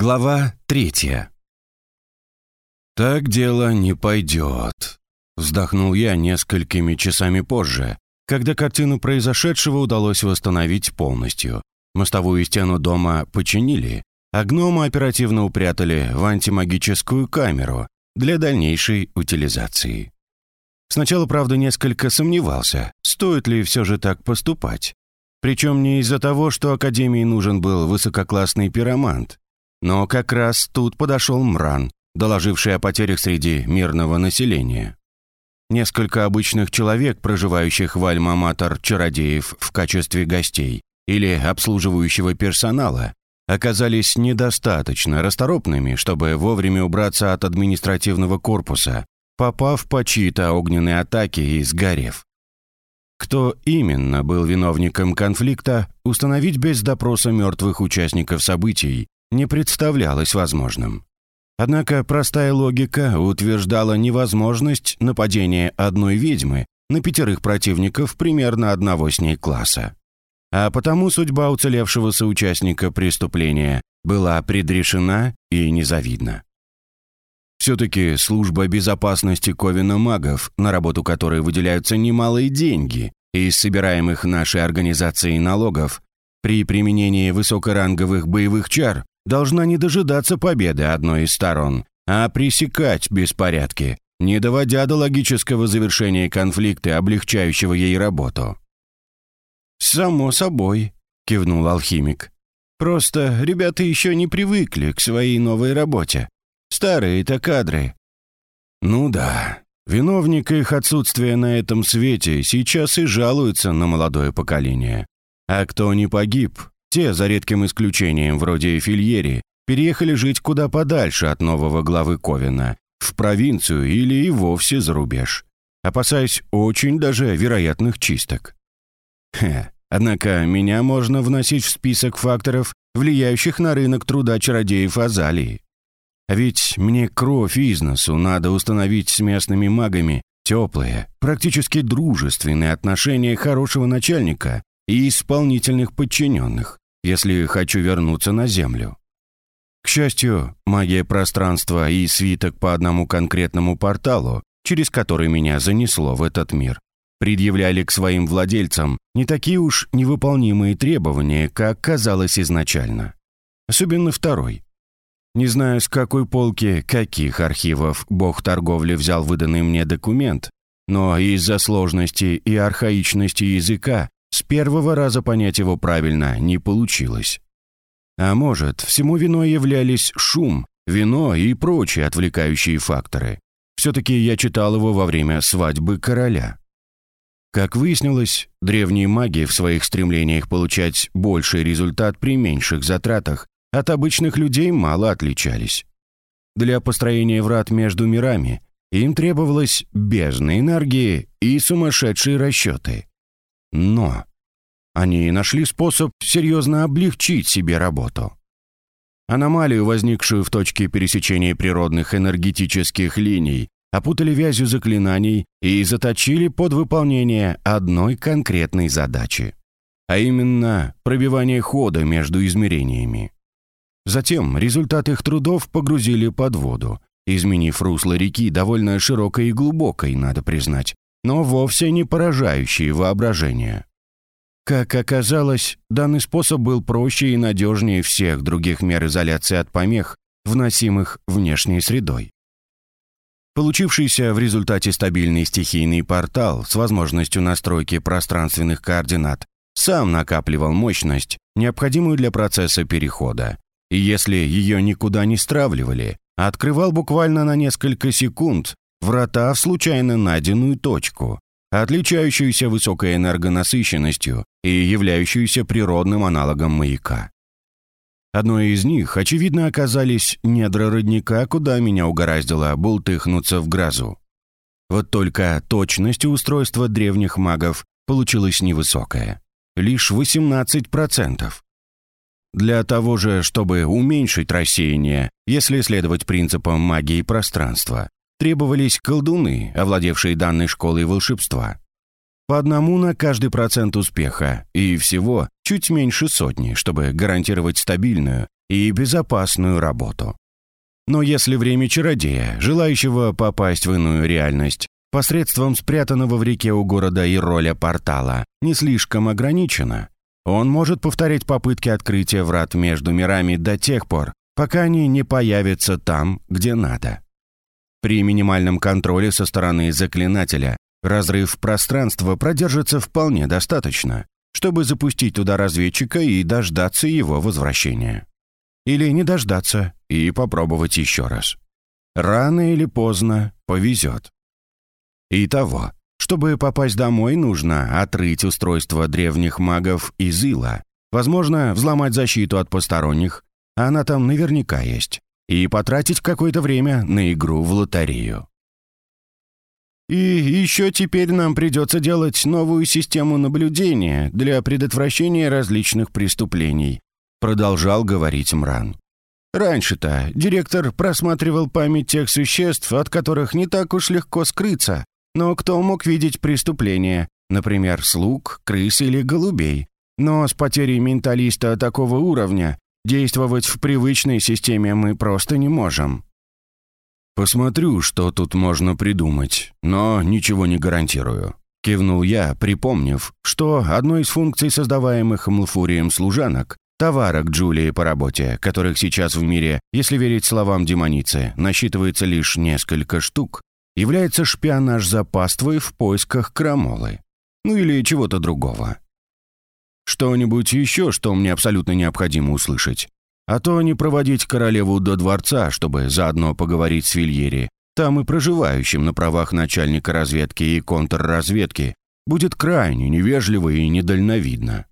Глава третья. «Так дело не пойдет», — вздохнул я несколькими часами позже, когда картину произошедшего удалось восстановить полностью. Мостовую стену дома починили, а гнома оперативно упрятали в антимагическую камеру для дальнейшей утилизации. Сначала, правда, несколько сомневался, стоит ли все же так поступать. Причем не из-за того, что Академии нужен был высококлассный пиромант, но как раз тут подошел Мран, доложивший о потерях среди мирного населения. Несколько обычных человек, проживающих в Альма-Матер чародеев в качестве гостей или обслуживающего персонала, оказались недостаточно расторопными, чтобы вовремя убраться от административного корпуса, попав по чьи-то огненные атаки и сгорев. Кто именно был виновником конфликта, установить без допроса мертвых участников событий не представлялось возможным. Однако простая логика утверждала невозможность нападения одной ведьмы на пятерых противников примерно одного с ней класса. А потому судьба уцелевшего соучастника преступления была предрешена и незавидна. Все-таки служба безопасности Ковина магов, на работу которой выделяются немалые деньги из собираемых нашей организацией налогов, при применении высокоранговых боевых чар должна не дожидаться победы одной из сторон, а пресекать беспорядки, не доводя до логического завершения конфликта, облегчающего ей работу. «Само собой», — кивнул алхимик. «Просто ребята еще не привыкли к своей новой работе. Старые-то кадры». «Ну да, виновник их отсутствия на этом свете сейчас и жалуется на молодое поколение. А кто не погиб, те, за редким исключением, вроде Фильери, переехали жить куда подальше от нового главы Ковина, в провинцию или и вовсе за рубеж, опасаясь очень даже вероятных чисток. Хе, однако меня можно вносить в список факторов, влияющих на рынок труда чародеев Азалии. А ведь мне кровь из носу надо установить с местными магами теплые, практически дружественные отношения хорошего начальника и исполнительных подчиненных, если хочу вернуться на Землю. К счастью, магия пространства и свиток по одному конкретному порталу, через который меня занесло в этот мир, предъявляли к своим владельцам не такие уж невыполнимые требования, как казалось изначально. Особенно второй. Не знаю, с какой полки, каких архивов бог торговли взял выданный мне документ, но из-за сложности и архаичности языка первого раза понять его правильно не получилось. А может, всему виной являлись шум, вино и прочие отвлекающие факторы. Все-таки я читал его во время свадьбы короля. Как выяснилось, древние маги в своих стремлениях получать больший результат при меньших затратах от обычных людей мало отличались. Для построения врат между мирами им требовалось бездна энергии и сумасшедшие расчеты. Но они нашли способ серьезно облегчить себе работу. Аномалию, возникшую в точке пересечения природных энергетических линий, опутали вязью заклинаний и заточили под выполнение одной конкретной задачи, а именно пробивание хода между измерениями. Затем результат их трудов погрузили под воду, изменив русло реки довольно широкой и глубокой, надо признать, но вовсе не поражающие воображение. Как оказалось, данный способ был проще и надежнее всех других мер изоляции от помех, вносимых внешней средой. Получившийся в результате стабильный стихийный портал с возможностью настройки пространственных координат сам накапливал мощность, необходимую для процесса перехода, и если ее никуда не стравливали, открывал буквально на несколько секунд врата в случайно найденную точку, отличающуюся высокой энергонасыщенностью и являющуюся природным аналогом маяка. Одной из них, очевидно, оказались недра родника, куда меня угораздило бултыхнуться в грозу. Вот только точность устройства древних магов получилась невысокая. Лишь 18%. Для того же, чтобы уменьшить рассеяние, если следовать принципам магии пространства, требовались колдуны, овладевшие данной школой волшебства. По одному на каждый процент успеха, и всего чуть меньше сотни, чтобы гарантировать стабильную, и безопасную работу. Но если время чародея, желающего попасть в иную реальность, посредством спрятанного в реке у города и роля портала, не слишком ограничено, он может повторять попытки открытия врат между мирами до тех пор, пока они не появятся там, где надо. При минимальном контроле со стороны заклинателя разрыв пространства продержится вполне достаточно, чтобы запустить туда разведчика и дождаться его возвращения. Или не дождаться и попробовать еще раз. Рано или поздно повезет. Итого, чтобы попасть домой, нужно отрыть устройство древних магов из ила, возможно, взломать защиту от посторонних, она там наверняка есть, и потратить какое-то время на игру в лотерею. И еще теперь нам придется делать новую систему наблюдения для предотвращения различных преступлений, продолжал говорить Мран. Раньше-то директор просматривал память тех существ, от которых не так уж легко скрыться, но кто мог видеть преступления, например, слуг, крыс или голубей. Но с потерей менталиста такого уровня действовать в привычной системе мы просто не можем. «Посмотрю, что тут можно придумать, но ничего не гарантирую», — кивнул я, припомнив, что одной из функций создаваемых Млфурием служанок, товарок Джулии по работе, которых сейчас в мире, если верить словам демоницы, насчитывается лишь несколько штук, является шпионаж за паствой в поисках крамолы. Ну или чего-то другого. Что-нибудь еще, что мне абсолютно необходимо услышать. А то не проводить королеву до дворца, чтобы заодно поговорить с Вильери, там и проживающим на правах начальника разведки и контрразведки, будет крайне невежливо и недальновидно.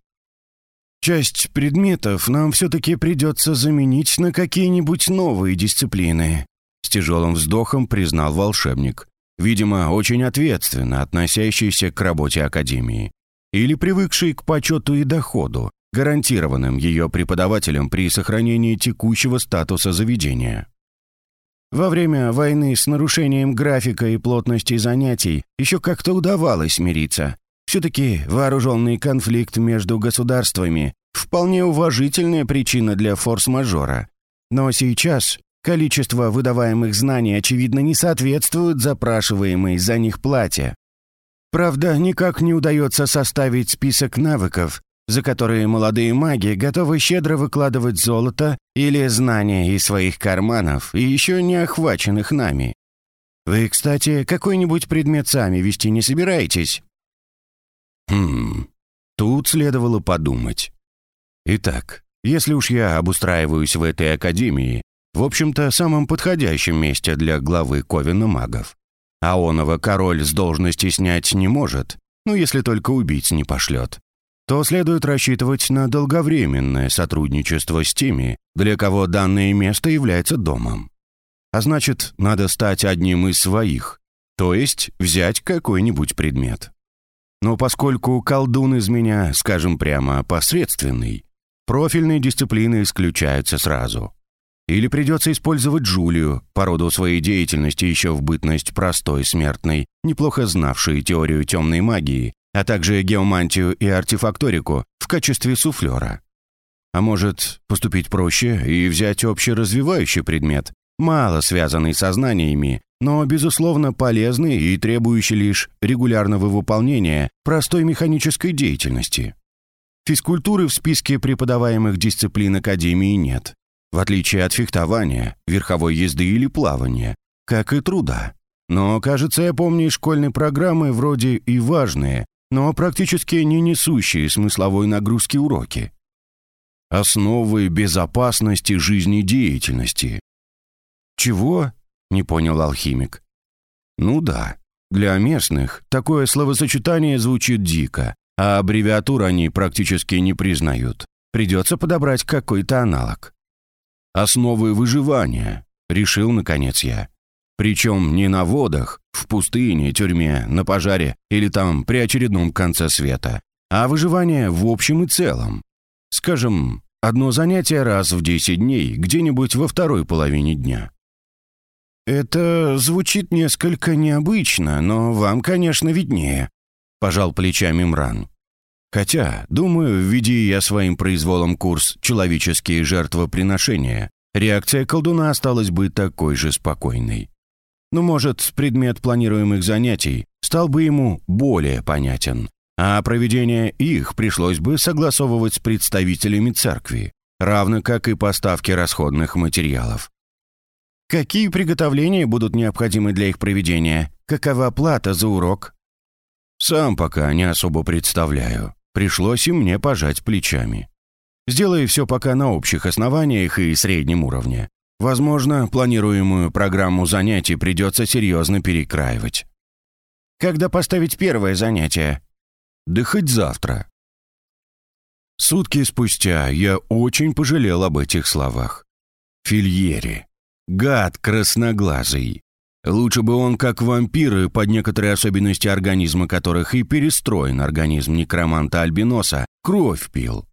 Часть предметов нам все-таки придется заменить на какие-нибудь новые дисциплины», с тяжелым вздохом признал волшебник, видимо, очень ответственно относящийся к работе Академии или привыкший к почету и доходу, гарантированным ее преподавателям при сохранении текущего статуса заведения. Во время войны с нарушением графика и плотности занятий еще как-то удавалось мириться. Все-таки вооруженный конфликт между государствами – вполне уважительная причина для форс-мажора. Но сейчас количество выдаваемых знаний, очевидно, не соответствует запрашиваемой за них плате. Правда, никак не удается составить список навыков, за которые молодые маги готовы щедро выкладывать золото или знания из своих карманов и еще не охваченных нами. Вы, кстати, какой-нибудь предмет сами вести не собираетесь? Хм, тут следовало подумать. Итак, если уж я обустраиваюсь в этой академии, в общем-то, самом подходящем месте для главы Ковина магов, а оного король с должности снять не может, ну если только убить не пошлет, то следует рассчитывать на долговременное сотрудничество с теми, для кого данное место является домом. А значит, надо стать одним из своих, то есть взять какой-нибудь предмет. Но поскольку колдун из меня, скажем прямо, посредственный, профильные дисциплины исключаются сразу. Или придется использовать Джулию, по роду своей деятельности еще в бытность простой смертной, неплохо знавшей теорию темной магии, а также геомантию и артефакторику в качестве суфлера. А может, поступить проще и взять общеразвивающий предмет, мало связанный со знаниями, но, безусловно, полезный и требующий лишь регулярного выполнения простой механической деятельности. Физкультуры в списке преподаваемых дисциплин Академии нет, в отличие от фехтования, верховой езды или плавания, как и труда. Но, кажется, я помню школьные программы вроде и важные, но практически не несущие смысловой нагрузки уроки. Основы безопасности жизнедеятельности. Чего? Не понял алхимик. Ну да, для местных такое словосочетание звучит дико, а аббревиатур они практически не признают. Придется подобрать какой-то аналог основы выживания, решил, наконец, я. Причем не на водах, в пустыне, тюрьме, на пожаре или там при очередном конце света, а выживание в общем и целом. Скажем, одно занятие раз в 10 дней, где-нибудь во второй половине дня. «Это звучит несколько необычно, но вам, конечно, виднее», — пожал плечами Мран. Хотя, думаю, введи я своим произволом курс «Человеческие жертвоприношения», реакция колдуна осталась бы такой же спокойной. Ну, может, предмет планируемых занятий стал бы ему более понятен, а проведение их пришлось бы согласовывать с представителями церкви, равно как и поставки расходных материалов. Какие приготовления будут необходимы для их проведения? Какова плата за урок? Сам пока не особо представляю. Пришлось и мне пожать плечами. Сделаю все пока на общих основаниях и среднем уровне. Возможно, планируемую программу занятий придется серьезно перекраивать. Когда поставить первое занятие? Да хоть завтра. Сутки спустя я очень пожалел об этих словах. Фильери. Гад красноглазый. Лучше бы он, как вампиры, под некоторые особенности организма которых и перестроен организм некроманта-альбиноса, кровь пил.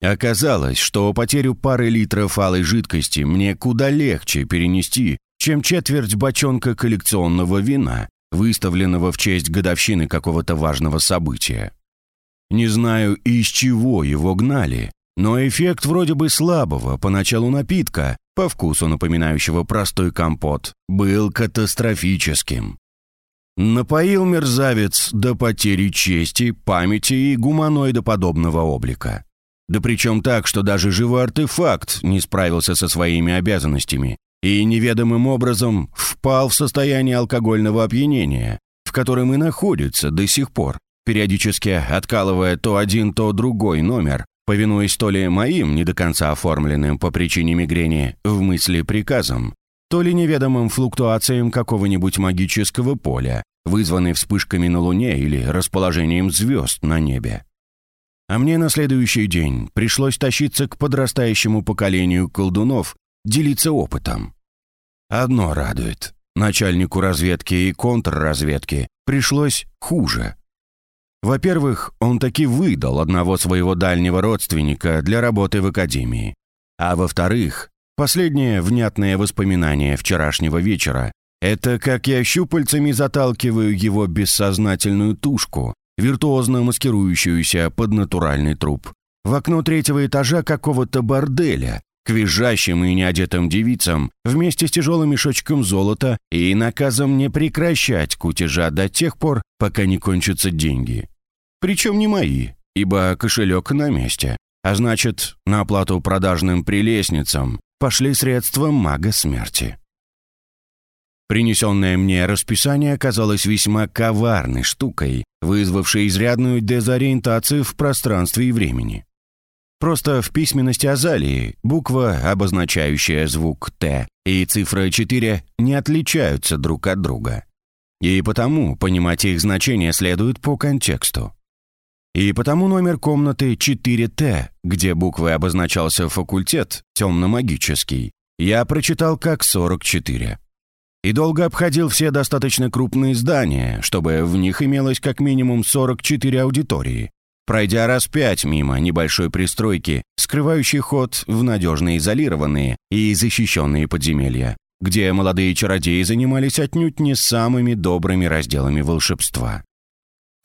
Оказалось, что потерю пары литров алой жидкости мне куда легче перенести, чем четверть бочонка коллекционного вина, выставленного в честь годовщины какого-то важного события. Не знаю, из чего его гнали, но эффект вроде бы слабого поначалу напитка по вкусу напоминающего простой компот, был катастрофическим. Напоил мерзавец до потери чести, памяти и гуманоидоподобного облика. Да причем так, что даже живой артефакт не справился со своими обязанностями и неведомым образом впал в состояние алкогольного опьянения, в котором и находится до сих пор, периодически откалывая то один, то другой номер, повинуясь то ли моим, не до конца оформленным по причине мигрени, в мысли приказам, то ли неведомым флуктуациям какого-нибудь магического поля, вызванной вспышками на Луне или расположением звезд на небе. А мне на следующий день пришлось тащиться к подрастающему поколению колдунов, делиться опытом. Одно радует. Начальнику разведки и контрразведки пришлось хуже. Во-первых, он таки выдал одного своего дальнего родственника для работы в академии. А во-вторых, последнее внятное воспоминание вчерашнего вечера – это как я щупальцами заталкиваю его бессознательную тушку, виртуозно маскирующуюся под натуральный труп, в окно третьего этажа какого-то борделя, к визжащим и неодетым девицам вместе с тяжелым мешочком золота и наказом не прекращать кутежа до тех пор, пока не кончатся деньги. Причем не мои, ибо кошелек на месте. А значит, на оплату продажным прелестницам пошли средства мага смерти. Принесенное мне расписание оказалось весьма коварной штукой, вызвавшей изрядную дезориентацию в пространстве и времени. Просто в письменности Азалии буква, обозначающая звук «Т», и цифра 4 не отличаются друг от друга. И потому понимать их значение следует по контексту. И потому номер комнаты 4Т, где буквой обозначался факультет, темно-магический, я прочитал как 44. И долго обходил все достаточно крупные здания, чтобы в них имелось как минимум 44 аудитории, пройдя раз пять мимо небольшой пристройки, скрывающей ход в надежно изолированные и защищенные подземелья, где молодые чародеи занимались отнюдь не самыми добрыми разделами волшебства.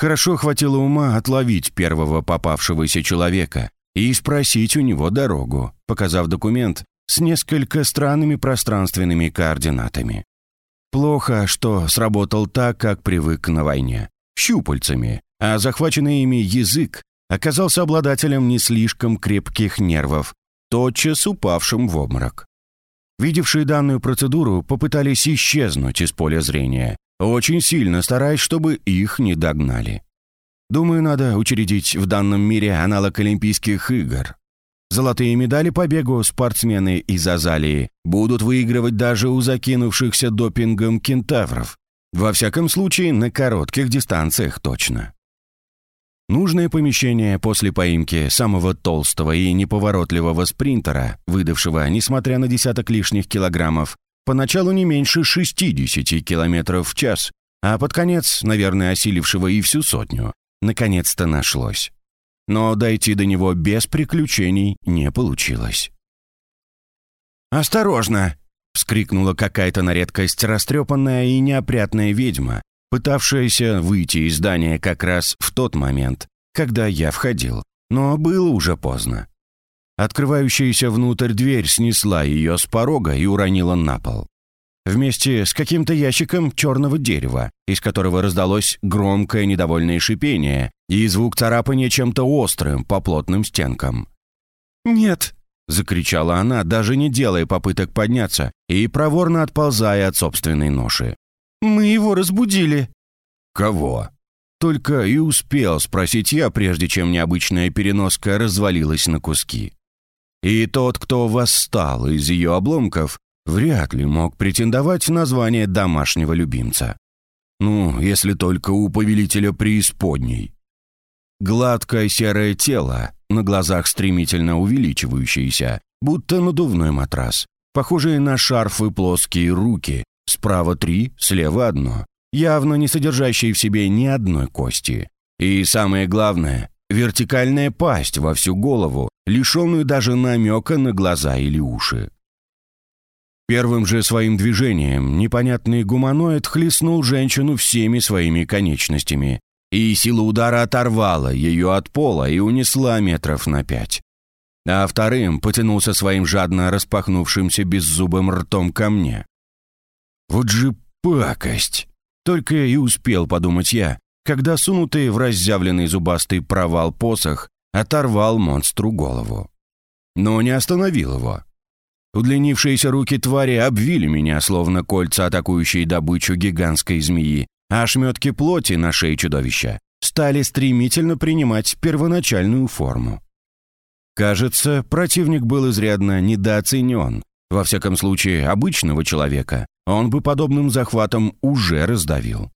Хорошо хватило ума отловить первого попавшегося человека и спросить у него дорогу, показав документ с несколько странными пространственными координатами. Плохо, что сработал так, как привык на войне. Щупальцами, а захваченный ими язык оказался обладателем не слишком крепких нервов, тотчас упавшим в обморок. Видевшие данную процедуру попытались исчезнуть из поля зрения, очень сильно стараясь, чтобы их не догнали. Думаю, надо учредить в данном мире аналог Олимпийских игр. Золотые медали по бегу спортсмены из Азалии будут выигрывать даже у закинувшихся допингом кентавров. Во всяком случае, на коротких дистанциях точно. Нужное помещение после поимки самого толстого и неповоротливого спринтера, выдавшего, несмотря на десяток лишних килограммов, Поначалу не меньше 60 километров в час, а под конец, наверное, осилившего и всю сотню, наконец-то нашлось. Но дойти до него без приключений не получилось. «Осторожно!» — вскрикнула какая-то на редкость растрепанная и неопрятная ведьма, пытавшаяся выйти из здания как раз в тот момент, когда я входил, но было уже поздно. Открывающаяся внутрь дверь снесла ее с порога и уронила на пол. Вместе с каким-то ящиком черного дерева, из которого раздалось громкое недовольное шипение и звук царапания чем-то острым по плотным стенкам. «Нет!» — закричала она, даже не делая попыток подняться и проворно отползая от собственной ноши. «Мы его разбудили!» «Кого?» Только и успел спросить я, прежде чем необычная переноска развалилась на куски. И тот, кто восстал из ее обломков, вряд ли мог претендовать на звание домашнего любимца. Ну, если только у повелителя преисподней. Гладкое серое тело, на глазах стремительно увеличивающееся, будто надувной матрас, похожие на шарфы плоские руки, справа три, слева одно, явно не содержащие в себе ни одной кости. И самое главное, вертикальная пасть во всю голову, лишенную даже намека на глаза или уши. Первым же своим движением непонятный гуманоид хлестнул женщину всеми своими конечностями, и сила удара оторвала ее от пола и унесла метров на пять. А вторым потянулся своим жадно распахнувшимся беззубым ртом ко мне. «Вот же пакость!» Только и успел подумать я, когда сунутый в разъявленный зубастый провал посох оторвал монстру голову. Но не остановил его. Удлинившиеся руки твари обвили меня, словно кольца атакующей добычу гигантской змеи, а ошметки плоти на шее чудовища стали стремительно принимать первоначальную форму. Кажется, противник был изрядно недооценен. Во всяком случае, обычного человека он бы подобным захватом уже раздавил.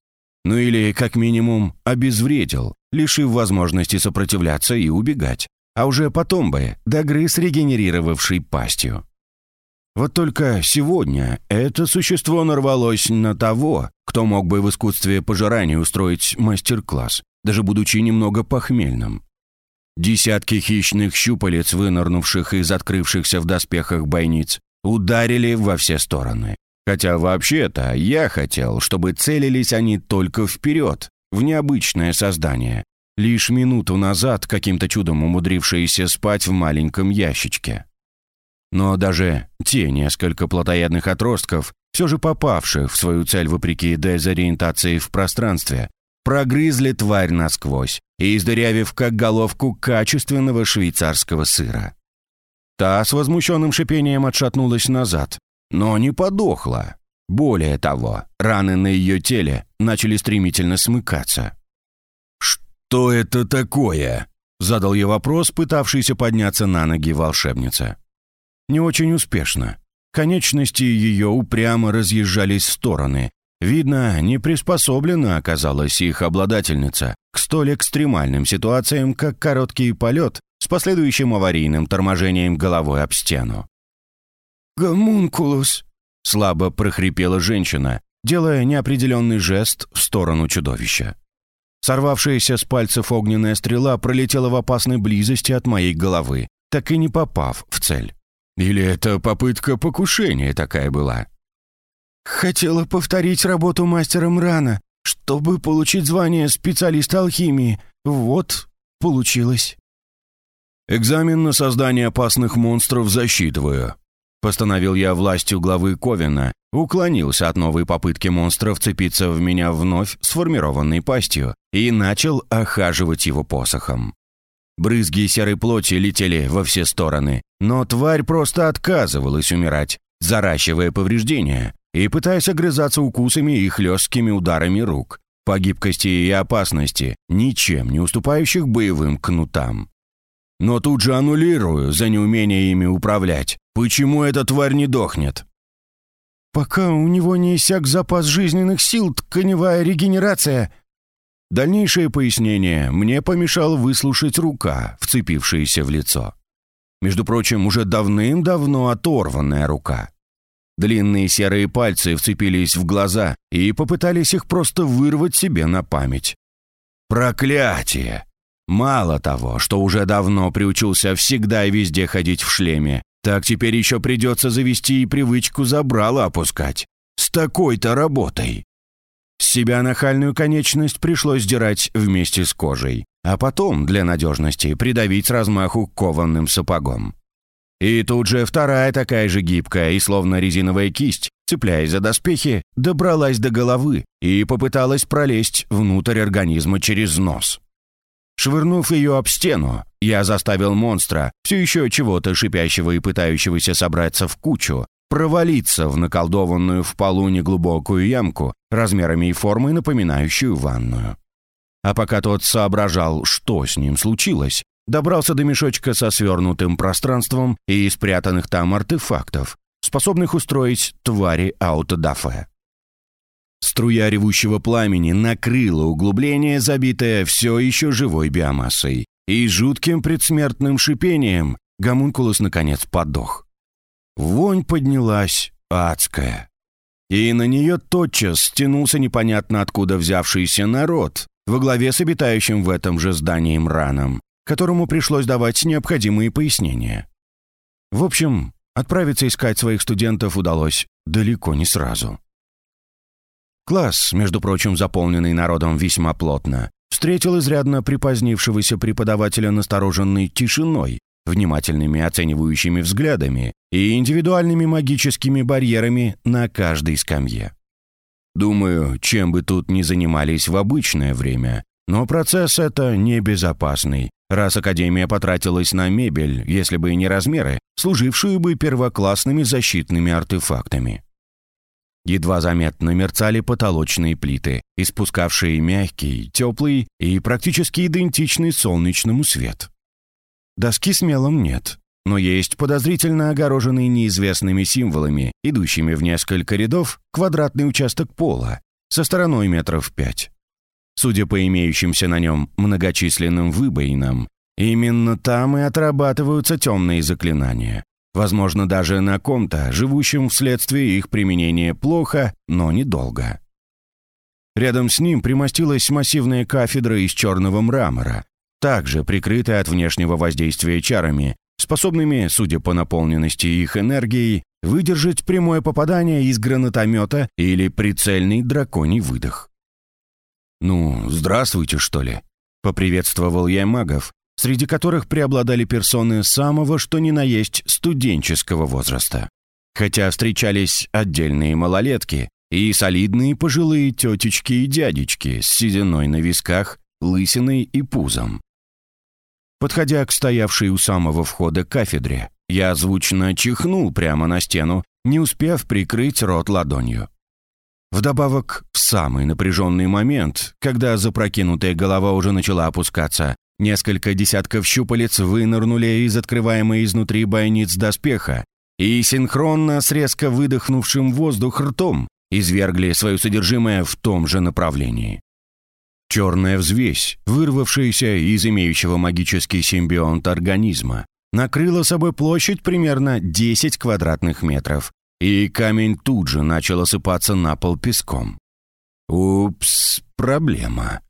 Ну или, как минимум, обезвредил, лишив возможности сопротивляться и убегать, а уже потом бы догрыз регенерировавшей пастью. Вот только сегодня это существо нарвалось на того, кто мог бы в искусстве пожирания устроить мастер-класс, даже будучи немного похмельным. Десятки хищных щупалец, вынырнувших из открывшихся в доспехах бойниц, ударили во все стороны. Хотя вообще-то я хотел, чтобы целились они только вперед, в необычное создание, лишь минуту назад каким-то чудом умудрившиеся спать в маленьком ящичке. Но даже те несколько плотоядных отростков, все же попавших в свою цель вопреки дезориентации в пространстве, прогрызли тварь насквозь и издырявив как головку качественного швейцарского сыра. Та с возмущенным шипением отшатнулась назад, но не подохла. Более того, раны на ее теле начали стремительно смыкаться. «Что это такое?» — задал я вопрос, пытавшийся подняться на ноги волшебница. Не очень успешно. Конечности ее упрямо разъезжались в стороны. Видно, не приспособлена оказалась их обладательница к столь экстремальным ситуациям, как короткий полет с последующим аварийным торможением головой об стену. «Гомункулус!» — слабо прохрипела женщина, делая неопределенный жест в сторону чудовища. Сорвавшаяся с пальцев огненная стрела пролетела в опасной близости от моей головы, так и не попав в цель. Или это попытка покушения такая была? «Хотела повторить работу мастера Мрана, чтобы получить звание специалиста алхимии. Вот, получилось». «Экзамен на создание опасных монстров засчитываю», Постановил я властью главы Ковина, уклонился от новой попытки монстра вцепиться в меня вновь сформированной пастью и начал охаживать его посохом. Брызги серой плоти летели во все стороны, но тварь просто отказывалась умирать, заращивая повреждения и пытаясь огрызаться укусами и хлесткими ударами рук, по гибкости и опасности, ничем не уступающих боевым кнутам. Но тут же аннулирую за неумение ими управлять. Почему эта тварь не дохнет? Пока у него не иссяк запас жизненных сил, тканевая регенерация. Дальнейшее пояснение мне помешал выслушать рука, вцепившаяся в лицо. Между прочим, уже давным-давно оторванная рука. Длинные серые пальцы вцепились в глаза и попытались их просто вырвать себе на память. Проклятие! Мало того, что уже давно приучился всегда и везде ходить в шлеме, так теперь еще придется завести и привычку забрала опускать. С такой-то работой. С себя нахальную конечность пришлось сдирать вместе с кожей, а потом, для надежности, придавить размаху кованым сапогом. И тут же вторая такая же гибкая и словно резиновая кисть, цепляясь за доспехи, добралась до головы и попыталась пролезть внутрь организма через нос. Швырнув ее об стену, я заставил монстра, все еще чего-то шипящего и пытающегося собраться в кучу, провалиться в наколдованную в полу неглубокую ямку, размерами и формой напоминающую ванную. А пока тот соображал, что с ним случилось, добрался до мешочка со свернутым пространством и спрятанных там артефактов, способных устроить твари аутодафе. Струя ревущего пламени накрыла углубление, забитое все еще живой биомассой, и жутким предсмертным шипением гомункулус наконец подох. Вонь поднялась адская. И на нее тотчас стянулся непонятно откуда взявшийся народ, во главе с обитающим в этом же здании Мраном, которому пришлось давать необходимые пояснения. В общем, отправиться искать своих студентов удалось далеко не сразу. Класс, между прочим, заполненный народом весьма плотно, встретил изрядно припозднившегося преподавателя настороженной тишиной, внимательными оценивающими взглядами и индивидуальными магическими барьерами на каждой скамье. Думаю, чем бы тут ни занимались в обычное время, но процесс это небезопасный, раз Академия потратилась на мебель, если бы и не размеры, служившую бы первоклассными защитными артефактами. Едва заметно мерцали потолочные плиты, испускавшие мягкий, теплый и практически идентичный солнечному свет. Доски с мелом нет, но есть подозрительно огороженный неизвестными символами, идущими в несколько рядов, квадратный участок пола со стороной метров пять. Судя по имеющимся на нем многочисленным выбоинам, именно там и отрабатываются темные заклинания, Возможно, даже на ком-то, живущем вследствие их применения плохо, но недолго. Рядом с ним примостилась массивная кафедра из черного мрамора, также прикрытая от внешнего воздействия чарами, способными, судя по наполненности их энергией, выдержать прямое попадание из гранатомета или прицельный драконий выдох. «Ну, здравствуйте, что ли?» — поприветствовал я магов, среди которых преобладали персоны самого что ни на есть студенческого возраста. Хотя встречались отдельные малолетки и солидные пожилые тетечки и дядечки с сединой на висках, лысиной и пузом. Подходя к стоявшей у самого входа кафедре, я звучно чихнул прямо на стену, не успев прикрыть рот ладонью. Вдобавок, в самый напряженный момент, когда запрокинутая голова уже начала опускаться, Несколько десятков щупалец вынырнули из открываемой изнутри бойниц доспеха и синхронно с резко выдохнувшим воздух ртом извергли свое содержимое в том же направлении. Черная взвесь, вырвавшаяся из имеющего магический симбионт организма, накрыла собой площадь примерно 10 квадратных метров, и камень тут же начал осыпаться на пол песком. Упс, проблема.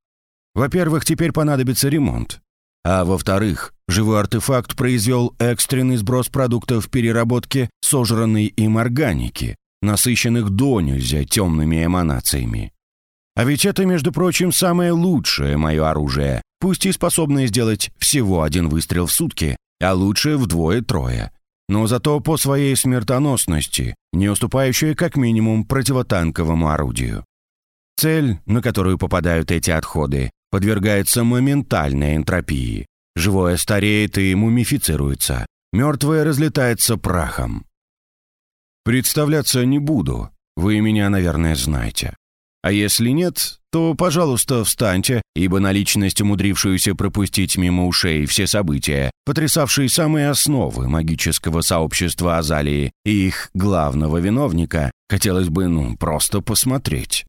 Во-первых, теперь понадобится ремонт. А во-вторых, живой артефакт произвел экстренный сброс продуктов переработки сожранной им органики, насыщенных до нельзя темными эманациями. А ведь это, между прочим, самое лучшее мое оружие, пусть и способное сделать всего один выстрел в сутки, а лучше вдвое-трое. Но зато по своей смертоносности, не уступающее как минимум противотанковому орудию. Цель, на которую попадают эти отходы, подвергается моментальной энтропии. Живое стареет и мумифицируется. Мертвое разлетается прахом. Представляться не буду. Вы меня, наверное, знаете. А если нет, то, пожалуйста, встаньте, ибо на личность, умудрившуюся пропустить мимо ушей все события, потрясавшие самые основы магического сообщества Азалии и их главного виновника, хотелось бы, ну, просто посмотреть.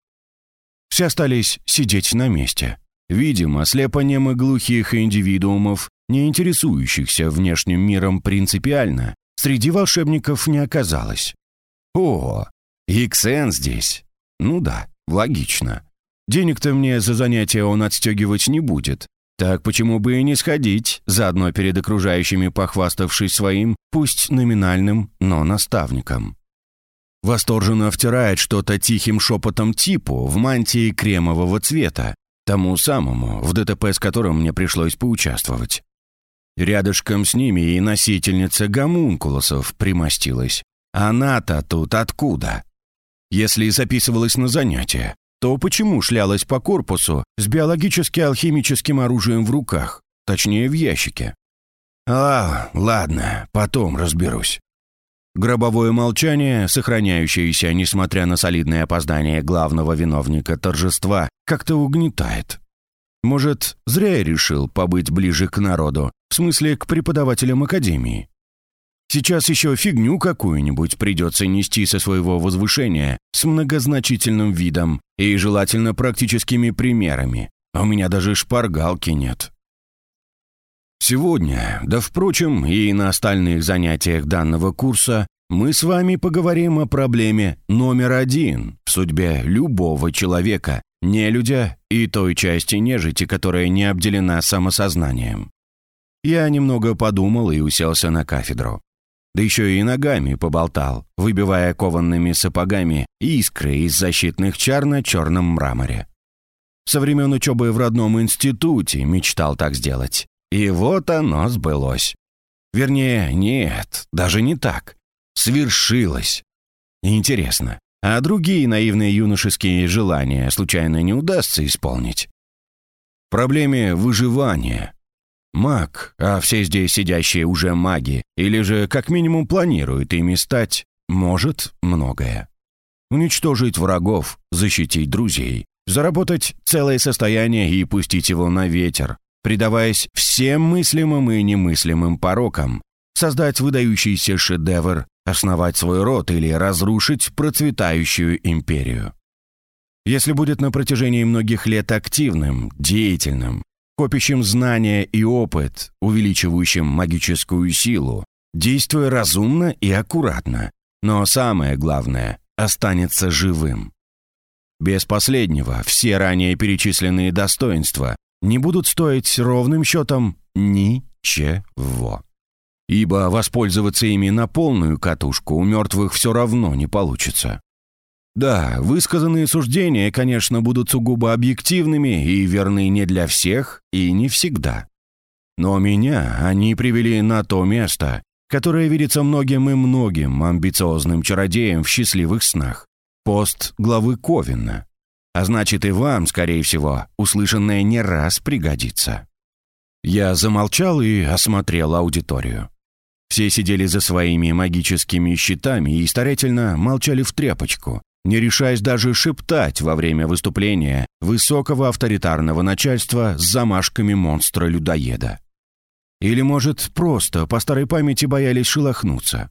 Все остались сидеть на месте. Видимо, слепонемы глухих индивидуумов, не интересующихся внешним миром принципиально, среди волшебников не оказалось. О, Иксен здесь. Ну да, логично. Денег-то мне за занятия он отстегивать не будет. Так почему бы и не сходить, заодно перед окружающими похваставшись своим, пусть номинальным, но наставником. Восторженно втирает что-то тихим шепотом типу в мантии кремового цвета, тому самому, в ДТП с которым мне пришлось поучаствовать. Рядышком с ними и носительница гомункулусов примостилась. Она-то тут откуда? Если записывалась на занятия, то почему шлялась по корпусу с биологически-алхимическим оружием в руках, точнее в ящике? А, ладно, потом разберусь. Гробовое молчание, сохраняющееся, несмотря на солидное опоздание главного виновника торжества, как-то угнетает. Может, зря я решил побыть ближе к народу, в смысле к преподавателям академии. Сейчас еще фигню какую-нибудь придется нести со своего возвышения с многозначительным видом и желательно практическими примерами. А у меня даже шпаргалки нет. Сегодня, да впрочем, и на остальных занятиях данного курса, мы с вами поговорим о проблеме номер один в судьбе любого человека, нелюдя и той части нежити, которая не обделена самосознанием. Я немного подумал и уселся на кафедру. Да еще и ногами поболтал, выбивая кованными сапогами искры из защитных чар на черном мраморе. Со времен учебы в родном институте мечтал так сделать. И вот оно сбылось. Вернее, нет, даже не так. Свершилось. Интересно, а другие наивные юношеские желания случайно не удастся исполнить? Проблеме выживания. Маг, а все здесь сидящие уже маги, или же как минимум планируют ими стать, может многое. Уничтожить врагов, защитить друзей, заработать целое состояние и пустить его на ветер, предаваясь всем мыслимым и немыслимым порокам, создать выдающийся шедевр, основать свой род или разрушить процветающую империю. Если будет на протяжении многих лет активным, деятельным, копящим знания и опыт, увеличивающим магическую силу, действуя разумно и аккуратно, но самое главное – останется живым. Без последнего все ранее перечисленные достоинства не будут стоить ровным счетом ничего. Ибо воспользоваться ими на полную катушку у мертвых все равно не получится. Да, высказанные суждения, конечно, будут сугубо объективными и верны не для всех и не всегда. Но меня они привели на то место, которое видится многим и многим амбициозным чародеям в счастливых снах. Пост главы Ковина. А значит, и вам, скорее всего, услышанное не раз пригодится. Я замолчал и осмотрел аудиторию. Все сидели за своими магическими щитами и старательно молчали в тряпочку, не решаясь даже шептать во время выступления высокого авторитарного начальства с замашками монстра-людоеда. Или, может, просто по старой памяти боялись шелохнуться.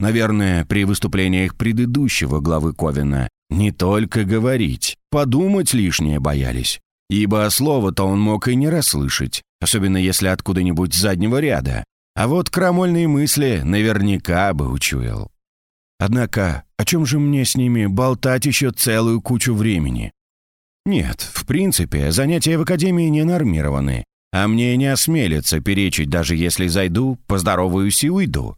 Наверное, при выступлениях предыдущего главы Ковина не только говорить, подумать лишнее боялись. Ибо слово-то он мог и не расслышать, особенно если откуда-нибудь с заднего ряда. А вот крамольные мысли наверняка бы учуял. Однако, о чем же мне с ними болтать еще целую кучу времени? Нет, в принципе, занятия в академии не нормированы, а мне не осмелится перечить, даже если зайду, поздороваюсь и уйду.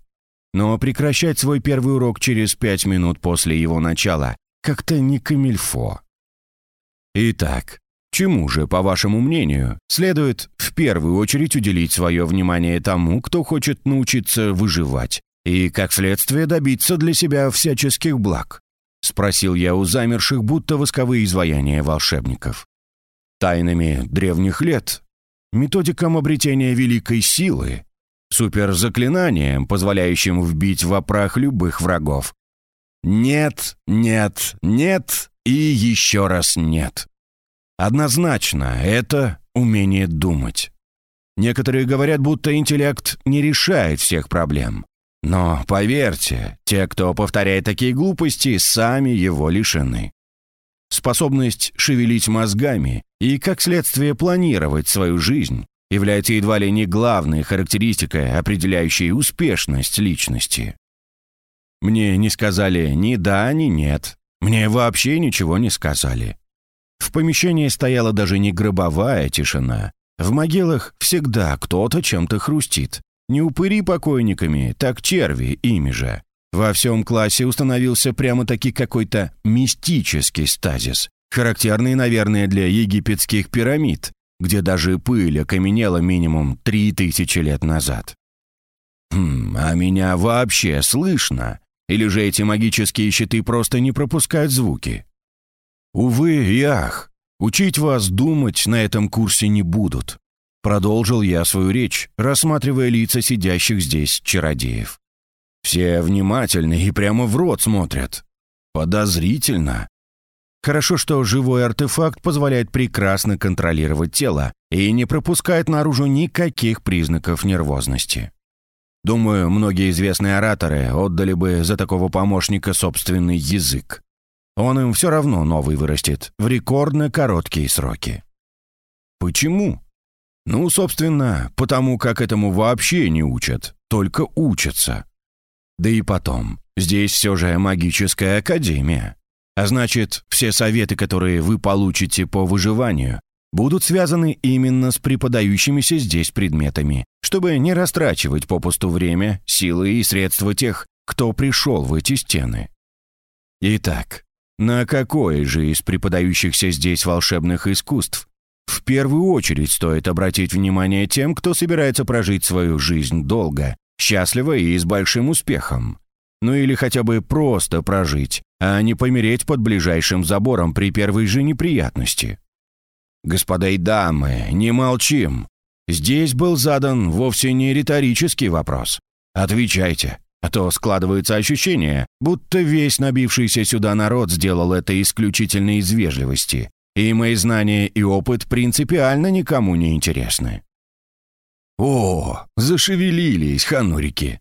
Но прекращать свой первый урок через пять минут после его начала как-то не камильфо. Итак, чему же, по вашему мнению, следует в первую очередь уделить свое внимание тому, кто хочет научиться выживать, и, как следствие, добиться для себя всяческих благ? Спросил я у замерших, будто восковые изваяния волшебников. Тайнами древних лет, методикам обретения великой силы, суперзаклинанием, позволяющим вбить в опрах любых врагов, нет, нет, нет и еще раз нет. Однозначно, это умение думать. Некоторые говорят, будто интеллект не решает всех проблем. Но поверьте, те, кто повторяет такие глупости, сами его лишены. Способность шевелить мозгами и, как следствие, планировать свою жизнь является едва ли не главной характеристикой, определяющей успешность личности. Мне не сказали ни да, ни нет. Мне вообще ничего не сказали. В помещении стояла даже не гробовая тишина. В могилах всегда кто-то чем-то хрустит. Не упыри покойниками, так черви ими же. Во всем классе установился прямо-таки какой-то мистический стазис, характерные, наверное, для египетских пирамид, где даже пыль окаменела минимум три тысячи лет назад. Хм, а меня вообще слышно? Или же эти магические щиты просто не пропускают звуки? Увы и ах, учить вас думать на этом курсе не будут. Продолжил я свою речь, рассматривая лица сидящих здесь чародеев. Все внимательны и прямо в рот смотрят. Подозрительно. Хорошо, что живой артефакт позволяет прекрасно контролировать тело и не пропускает наружу никаких признаков нервозности. Думаю, многие известные ораторы отдали бы за такого помощника собственный язык. Он им все равно новый вырастет в рекордно короткие сроки. Почему? Ну, собственно, потому как этому вообще не учат, только учатся. Да и потом, здесь все же магическая академия. А значит, все советы, которые вы получите по выживанию, будут связаны именно с преподающимися здесь предметами, чтобы не растрачивать попусту время, силы и средства тех, кто пришел в эти стены. Итак, на какое же из преподающихся здесь волшебных искусств в первую очередь стоит обратить внимание тем, кто собирается прожить свою жизнь долго, счастливо и с большим успехом? Ну или хотя бы просто прожить, а не помереть под ближайшим забором при первой же неприятности. Господа и дамы, не молчим. Здесь был задан вовсе не риторический вопрос. Отвечайте, а то складывается ощущение, будто весь набившийся сюда народ сделал это исключительно из вежливости, и мои знания и опыт принципиально никому не интересны. О, зашевелились ханурики.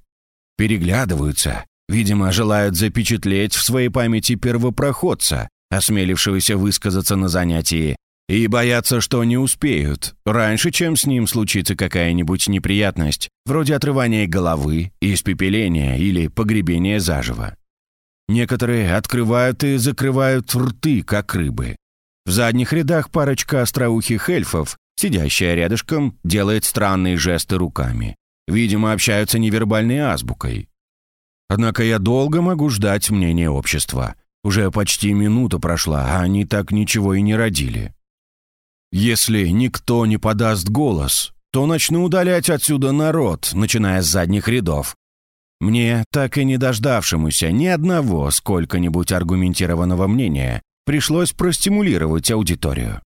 Переглядываются, Видимо, желают запечатлеть в своей памяти первопроходца, осмелившегося высказаться на занятии, и боятся, что не успеют, раньше, чем с ним случится какая-нибудь неприятность, вроде отрывания головы, испепеления или погребения заживо. Некоторые открывают и закрывают рты, как рыбы. В задних рядах парочка остроухих эльфов, сидящая рядышком, делает странные жесты руками. Видимо, общаются невербальной азбукой. Однако я долго могу ждать мнения общества. Уже почти минута прошла, а они так ничего и не родили. Если никто не подаст голос, то начну удалять отсюда народ, начиная с задних рядов. Мне, так и не дождавшемуся ни одного сколько-нибудь аргументированного мнения, пришлось простимулировать аудиторию.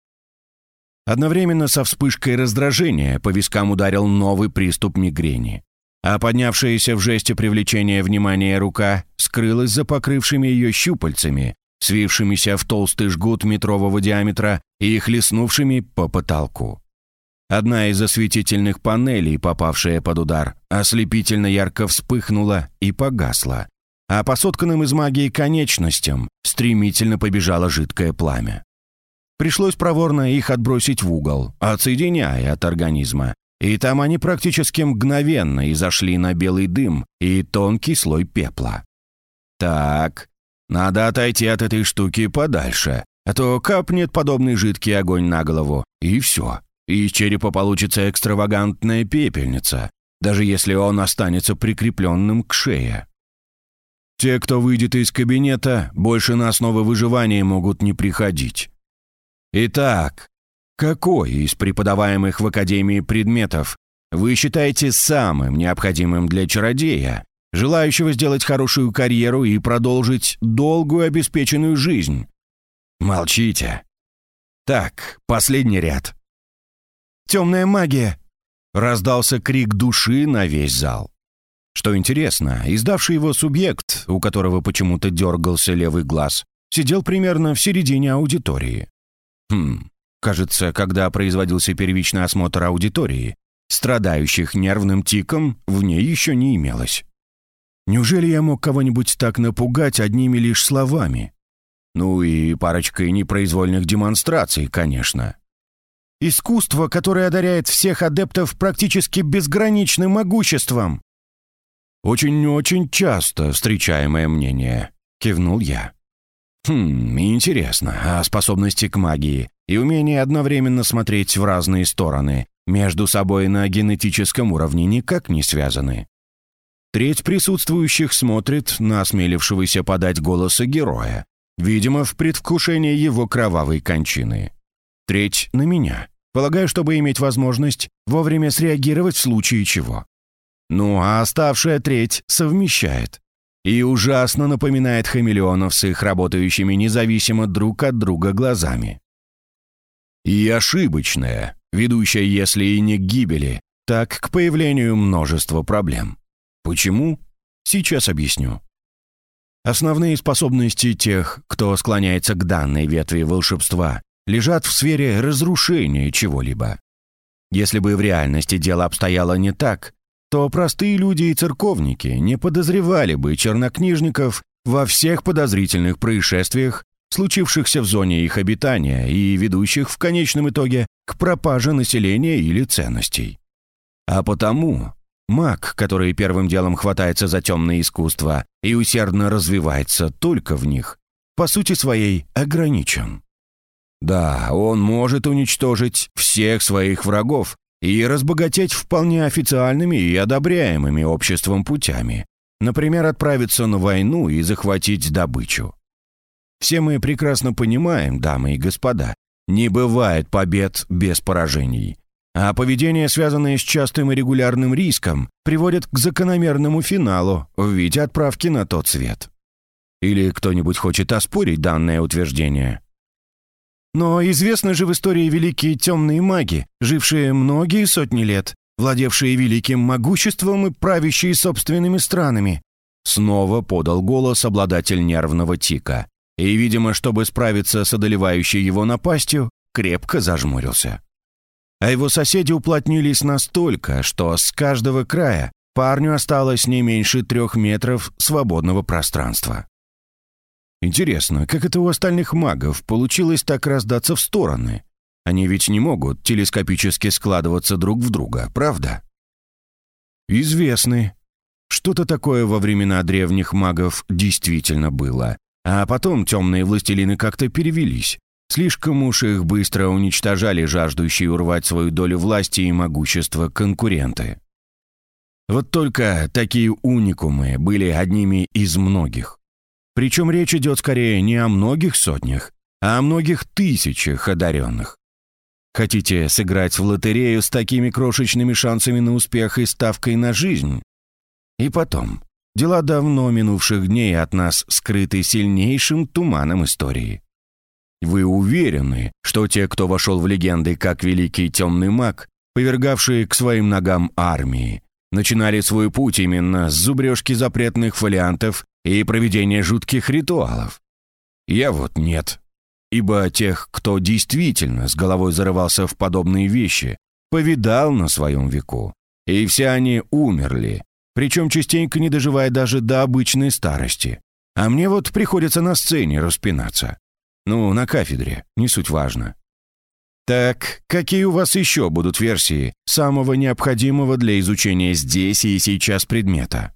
Одновременно со вспышкой раздражения по вискам ударил новый приступ мигрени а поднявшаяся в жесте привлечения внимания рука скрылась за покрывшими ее щупальцами, свившимися в толстый жгут метрового диаметра и хлестнувшими по потолку. Одна из осветительных панелей, попавшая под удар, ослепительно ярко вспыхнула и погасла, а по сотканным из магии конечностям стремительно побежало жидкое пламя. Пришлось проворно их отбросить в угол, отсоединяя от организма, и там они практически мгновенно изошли на белый дым и тонкий слой пепла. Так, надо отойти от этой штуки подальше, а то капнет подобный жидкий огонь на голову, и все. Из черепа получится экстравагантная пепельница, даже если он останется прикрепленным к шее. Те, кто выйдет из кабинета, больше на основы выживания могут не приходить. Итак, какой из преподаваемых в Академии предметов вы считаете самым необходимым для чародея, желающего сделать хорошую карьеру и продолжить долгую обеспеченную жизнь? Молчите. Так, последний ряд. «Темная магия!» — раздался крик души на весь зал. Что интересно, издавший его субъект, у которого почему-то дергался левый глаз, сидел примерно в середине аудитории. Хм, Кажется, когда производился первичный осмотр аудитории, страдающих нервным тиком в ней еще не имелось. Неужели я мог кого-нибудь так напугать одними лишь словами? Ну и парочкой непроизвольных демонстраций, конечно. Искусство, которое одаряет всех адептов практически безграничным могуществом. Очень-очень часто встречаемое мнение, кивнул я. Хм, интересно, а способности к магии и умение одновременно смотреть в разные стороны между собой на генетическом уровне никак не связаны. Треть присутствующих смотрит на осмелившегося подать голоса героя, видимо, в предвкушении его кровавой кончины. Треть на меня, полагаю, чтобы иметь возможность вовремя среагировать в случае чего. Ну а оставшая треть совмещает. И ужасно напоминает хамелеонов с их работающими независимо друг от друга глазами. И ошибочная, ведущая, если и не к гибели, так к появлению множества проблем. Почему? Сейчас объясню. Основные способности тех, кто склоняется к данной ветви волшебства, лежат в сфере разрушения чего-либо. Если бы в реальности дело обстояло не так, то простые люди и церковники не подозревали бы чернокнижников во всех подозрительных происшествиях, случившихся в зоне их обитания и ведущих в конечном итоге к пропаже населения или ценностей. А потому маг, который первым делом хватается за темные искусства и усердно развивается только в них, по сути своей ограничен. Да, он может уничтожить всех своих врагов и разбогатеть вполне официальными и одобряемыми обществом путями. Например, отправиться на войну и захватить добычу. Все мы прекрасно понимаем, дамы и господа, не бывает побед без поражений. А поведение, связанное с частым и регулярным риском, приводит к закономерному финалу в виде отправки на тот свет. Или кто-нибудь хочет оспорить данное утверждение? Но известны же в истории великие темные маги, жившие многие сотни лет, владевшие великим могуществом и правящие собственными странами. Снова подал голос обладатель нервного тика. И, видимо, чтобы справиться с одолевающей его напастью, крепко зажмурился. А его соседи уплотнились настолько, что с каждого края парню осталось не меньше трех метров свободного пространства. Интересно, как это у остальных магов получилось так раздаться в стороны? Они ведь не могут телескопически складываться друг в друга, правда? Известны. Что-то такое во времена древних магов действительно было. А потом темные властелины как-то перевелись. Слишком уж их быстро уничтожали жаждущие урвать свою долю власти и могущества конкуренты. Вот только такие уникумы были одними из многих. Причем речь идет скорее не о многих сотнях, а о многих тысячах одаренных. Хотите сыграть в лотерею с такими крошечными шансами на успех и ставкой на жизнь? И потом, дела давно минувших дней от нас скрыты сильнейшим туманом истории. Вы уверены, что те, кто вошел в легенды как великий темный маг, повергавшие к своим ногам армии, начинали свой путь именно с зубрежки запретных фолиантов и проведения жутких ритуалов. Я вот нет. Ибо тех, кто действительно с головой зарывался в подобные вещи, повидал на своем веку. И все они умерли, причем частенько не доживая даже до обычной старости. А мне вот приходится на сцене распинаться. Ну, на кафедре, не суть важно. Так, какие у вас еще будут версии самого необходимого для изучения здесь и сейчас предмета?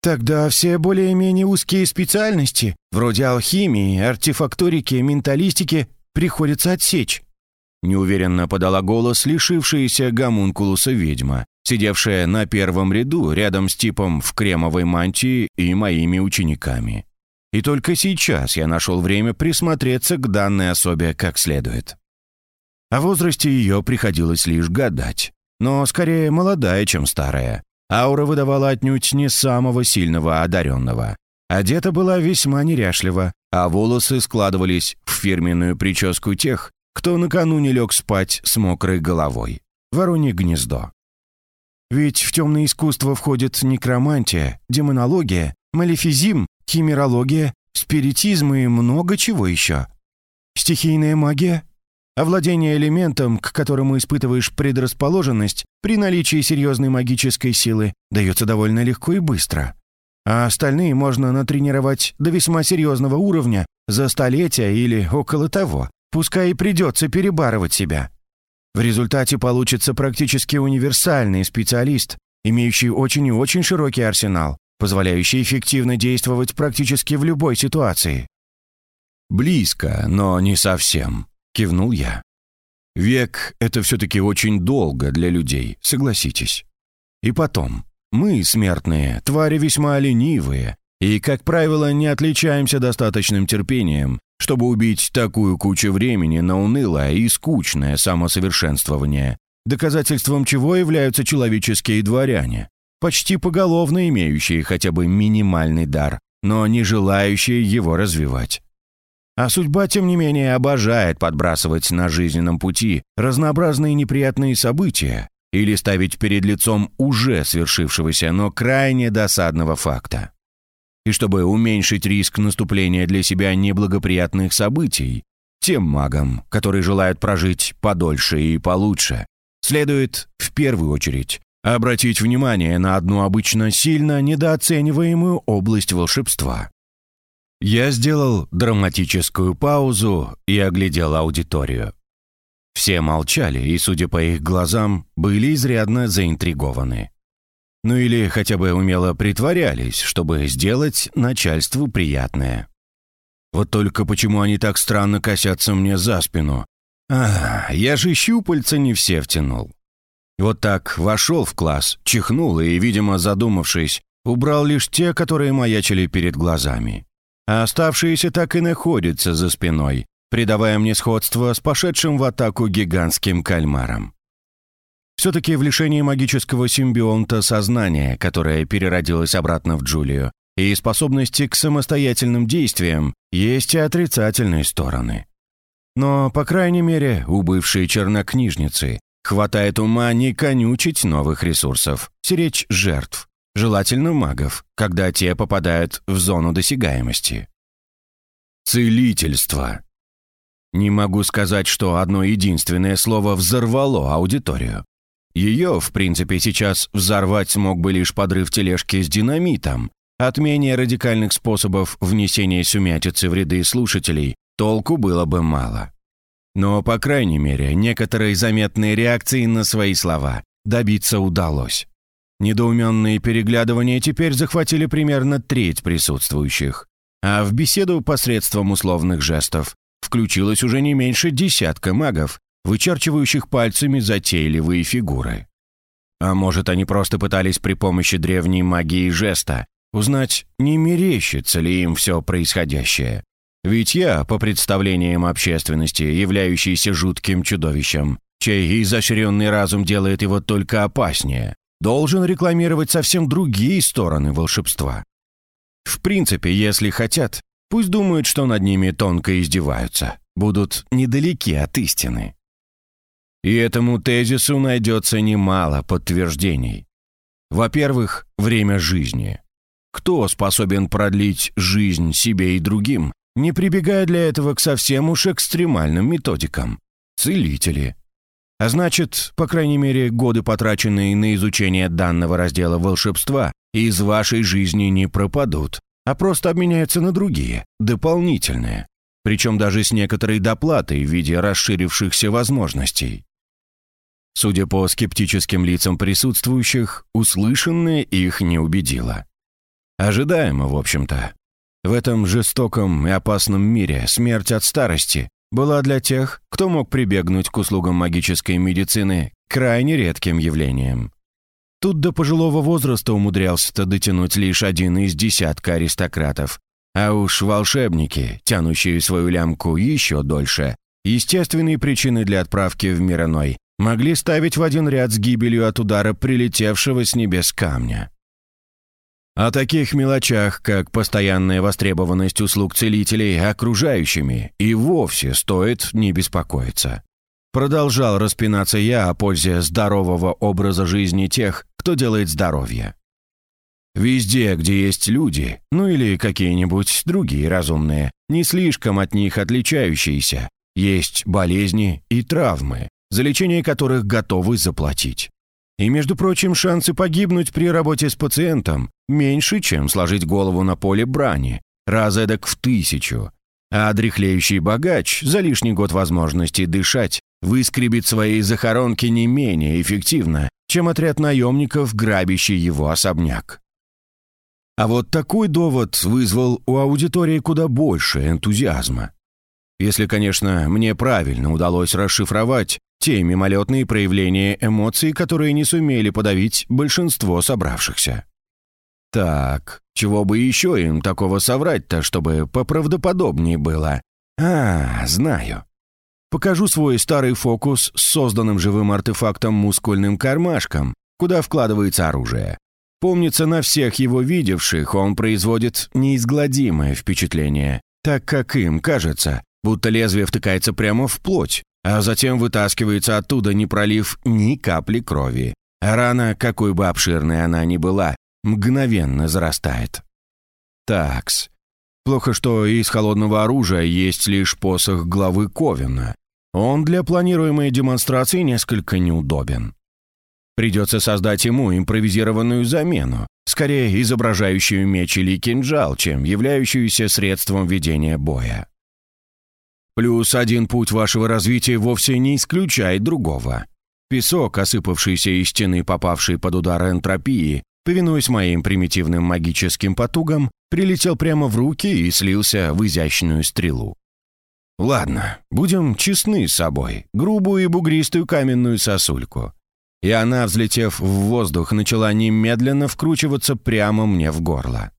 Тогда все более-менее узкие специальности, вроде алхимии, артефакторики, менталистики, приходится отсечь. Неуверенно подала голос лишившаяся гомункулуса ведьма, сидевшая на первом ряду рядом с типом в кремовой мантии и моими учениками. И только сейчас я нашел время присмотреться к данной особе как следует. О возрасте ее приходилось лишь гадать, но скорее молодая, чем старая. Аура выдавала отнюдь не самого сильного одаренного. Одета была весьма неряшливо, а волосы складывались в фирменную прическу тех, кто накануне лег спать с мокрой головой. Воронье гнездо. Ведь в темное искусство входит некромантия, демонология, малефизим, химерология, спиритизм и много чего еще. Стихийная магия, Овладение элементом, к которому испытываешь предрасположенность, при наличии серьезной магической силы, дается довольно легко и быстро. А остальные можно натренировать до весьма серьезного уровня за столетия или около того, пускай и придется перебарывать себя. В результате получится практически универсальный специалист, имеющий очень и очень широкий арсенал, позволяющий эффективно действовать практически в любой ситуации. Близко, но не совсем кивнул я. Век — это все-таки очень долго для людей, согласитесь. И потом, мы, смертные, твари весьма ленивые, и, как правило, не отличаемся достаточным терпением, чтобы убить такую кучу времени на унылое и скучное самосовершенствование, доказательством чего являются человеческие дворяне, почти поголовно имеющие хотя бы минимальный дар, но не желающие его развивать. А судьба, тем не менее, обожает подбрасывать на жизненном пути разнообразные неприятные события или ставить перед лицом уже свершившегося, но крайне досадного факта. И чтобы уменьшить риск наступления для себя неблагоприятных событий, тем магам, которые желают прожить подольше и получше, следует, в первую очередь, обратить внимание на одну обычно сильно недооцениваемую область волшебства я сделал драматическую паузу и оглядел аудиторию. Все молчали и, судя по их глазам, были изрядно заинтригованы. Ну или хотя бы умело притворялись, чтобы сделать начальству приятное. Вот только почему они так странно косятся мне за спину? А, я же щупальца не все втянул. Вот так вошел в класс, чихнул и, видимо, задумавшись, убрал лишь те, которые маячили перед глазами а оставшиеся так и находятся за спиной, придавая мне сходство с пошедшим в атаку гигантским кальмаром. Все-таки в лишении магического симбионта сознания, которое переродилось обратно в Джулию, и способности к самостоятельным действиям, есть и отрицательные стороны. Но, по крайней мере, у бывшей чернокнижницы хватает ума не конючить новых ресурсов, сиречь жертв, желательно магов, когда те попадают в зону досягаемости. Целительство. Не могу сказать, что одно единственное слово взорвало аудиторию. Ее, в принципе, сейчас взорвать смог бы лишь подрыв тележки с динамитом. От менее радикальных способов внесения сумятицы в ряды слушателей толку было бы мало. Но, по крайней мере, некоторые заметные реакции на свои слова добиться удалось. Недоуменные переглядывания теперь захватили примерно треть присутствующих, а в беседу посредством условных жестов включилось уже не меньше десятка магов, вычерчивающих пальцами затейливые фигуры. А может, они просто пытались при помощи древней магии жеста узнать, не мерещится ли им все происходящее. Ведь я, по представлениям общественности, являющийся жутким чудовищем, чей изощренный разум делает его только опаснее, должен рекламировать совсем другие стороны волшебства. В принципе, если хотят, пусть думают, что над ними тонко издеваются, будут недалеки от истины. И этому тезису найдется немало подтверждений. Во-первых, время жизни. Кто способен продлить жизнь себе и другим, не прибегая для этого к совсем уж экстремальным методикам? Целители, а значит, по крайней мере, годы, потраченные на изучение данного раздела волшебства, из вашей жизни не пропадут, а просто обменяются на другие, дополнительные, причем даже с некоторой доплатой в виде расширившихся возможностей. Судя по скептическим лицам присутствующих, услышанное их не убедило. Ожидаемо, в общем-то. В этом жестоком и опасном мире смерть от старости была для тех, кто мог прибегнуть к услугам магической медицины, крайне редким явлением. Тут до пожилого возраста умудрялся-то дотянуть лишь один из десятка аристократов, а уж волшебники, тянущие свою лямку еще дольше, естественные причины для отправки в мир иной, могли ставить в один ряд с гибелью от удара прилетевшего с небес камня. О таких мелочах, как постоянная востребованность услуг целителей окружающими, и вовсе стоит не беспокоиться. Продолжал распинаться я о пользе здорового образа жизни тех, кто делает здоровье. Везде, где есть люди, ну или какие-нибудь другие разумные, не слишком от них отличающиеся, есть болезни и травмы, за лечение которых готовы заплатить. И, между прочим, шансы погибнуть при работе с пациентом меньше, чем сложить голову на поле брани, раз эдак в тысячу. А дряхлеющий богач за лишний год возможности дышать выскребет свои захоронки не менее эффективно, чем отряд наемников, грабящий его особняк. А вот такой довод вызвал у аудитории куда больше энтузиазма. Если, конечно, мне правильно удалось расшифровать те мимолетные проявления эмоций, которые не сумели подавить большинство собравшихся. Так, чего бы еще им такого соврать-то, чтобы поправдоподобнее было? А, знаю. Покажу свой старый фокус с созданным живым артефактом мускульным кармашком, куда вкладывается оружие. Помнится, на всех его видевших он производит неизгладимое впечатление, так как им кажется, будто лезвие втыкается прямо в плоть, а затем вытаскивается оттуда, не пролив ни капли крови. Рана, какой бы обширной она ни была, мгновенно зарастает. Такс. Плохо, что из холодного оружия есть лишь посох главы Ковина. Он для планируемой демонстрации несколько неудобен. Придется создать ему импровизированную замену, скорее изображающую меч или кинжал, чем являющуюся средством ведения боя. Плюс один путь вашего развития вовсе не исключает другого. Песок, осыпавшийся из стены, попавший под удар энтропии, повинуясь моим примитивным магическим потугам, прилетел прямо в руки и слился в изящную стрелу. Ладно, будем честны с собой. Грубую и бугристую каменную сосульку. И она, взлетев в воздух, начала немедленно вкручиваться прямо мне в горло.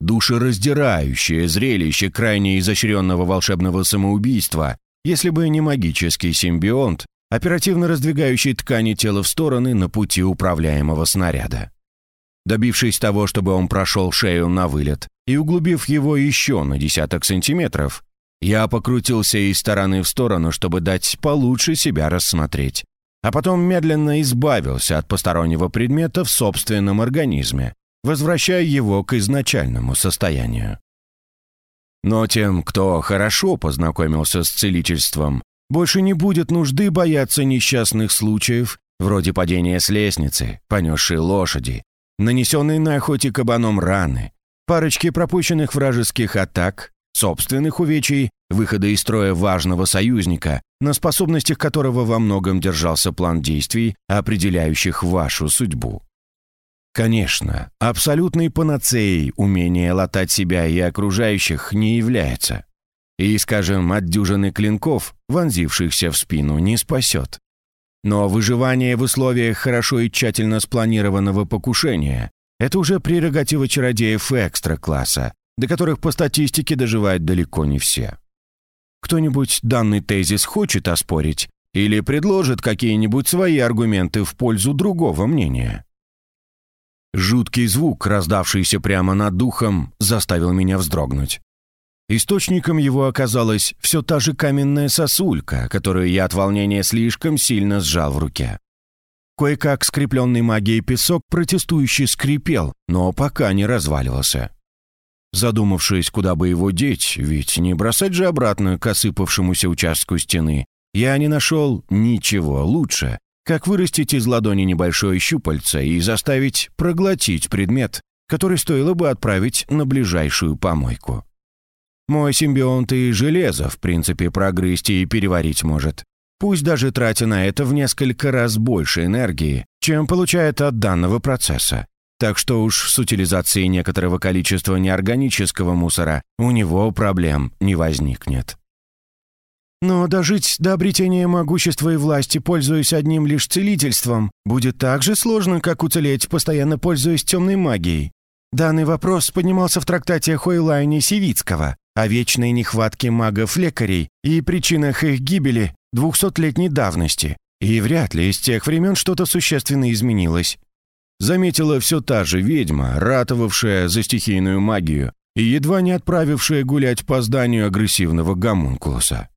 Душераздирающее зрелище крайне изощренного волшебного самоубийства, если бы не магический симбионт, оперативно раздвигающий ткани тела в стороны на пути управляемого снаряда. Добившись того, чтобы он прошел шею на вылет и углубив его еще на десяток сантиметров, я покрутился из стороны в сторону, чтобы дать получше себя рассмотреть, а потом медленно избавился от постороннего предмета в собственном организме, возвращая его к изначальному состоянию. Но тем, кто хорошо познакомился с целительством, больше не будет нужды бояться несчастных случаев, вроде падения с лестницы, понесшей лошади, нанесенной на охоте кабаном раны, парочки пропущенных вражеских атак, собственных увечий, выхода из строя важного союзника, на способностях которого во многом держался план действий, определяющих вашу судьбу. Конечно, абсолютной панацеей умение латать себя и окружающих не является. И, скажем, от дюжины клинков, вонзившихся в спину, не спасет. Но выживание в условиях хорошо и тщательно спланированного покушения – это уже прерогатива чародеев экстра-класса, до которых по статистике доживают далеко не все. Кто-нибудь данный тезис хочет оспорить или предложит какие-нибудь свои аргументы в пользу другого мнения? Жуткий звук, раздавшийся прямо над духом, заставил меня вздрогнуть. Источником его оказалась все та же каменная сосулька, которую я от волнения слишком сильно сжал в руке. Кое-как скрепленный магией песок протестующий скрипел, но пока не разваливался. Задумавшись, куда бы его деть, ведь не бросать же обратно к осыпавшемуся участку стены, я не нашел ничего лучше, как вырастить из ладони небольшое щупальце и заставить проглотить предмет, который стоило бы отправить на ближайшую помойку. Мой симбионт и железо, в принципе, прогрызть и переварить может. Пусть даже тратя на это в несколько раз больше энергии, чем получает от данного процесса. Так что уж с утилизацией некоторого количества неорганического мусора у него проблем не возникнет. Но дожить до обретения могущества и власти, пользуясь одним лишь целительством, будет так же сложно, как уцелеть, постоянно пользуясь темной магией. Данный вопрос поднимался в трактате Хойлайни Сивицкого о вечной нехватке магов-лекарей и причинах их гибели двухсотлетней давности, и вряд ли из тех времен что-то существенно изменилось заметила все та же ведьма, ратовавшая за стихийную магию и едва не отправившая гулять по зданию агрессивного гомункулуса.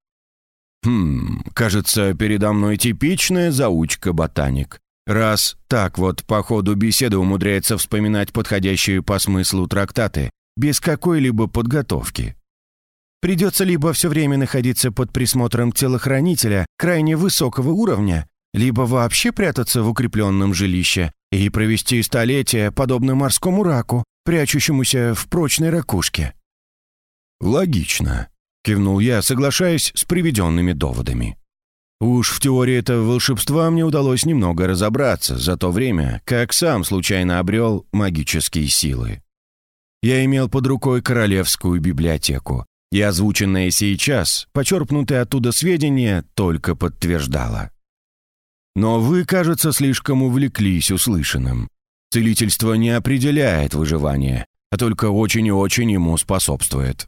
Хм, кажется, передо мной типичная заучка-ботаник. Раз так вот по ходу беседы умудряется вспоминать подходящие по смыслу трактаты, без какой-либо подготовки. Придется либо все время находиться под присмотром телохранителя крайне высокого уровня, либо вообще прятаться в укрепленном жилище и провести столетия, подобно морскому раку, прячущемуся в прочной ракушке». «Логично», — кивнул я, соглашаясь с приведенными доводами. Уж в теории этого волшебства мне удалось немного разобраться за то время, как сам случайно обрел магические силы. Я имел под рукой королевскую библиотеку, и озвученное сейчас, почерпнутое оттуда сведения, только подтверждало. Но вы, кажется, слишком увлеклись услышанным. Целительство не определяет выживание, а только очень и очень ему способствует.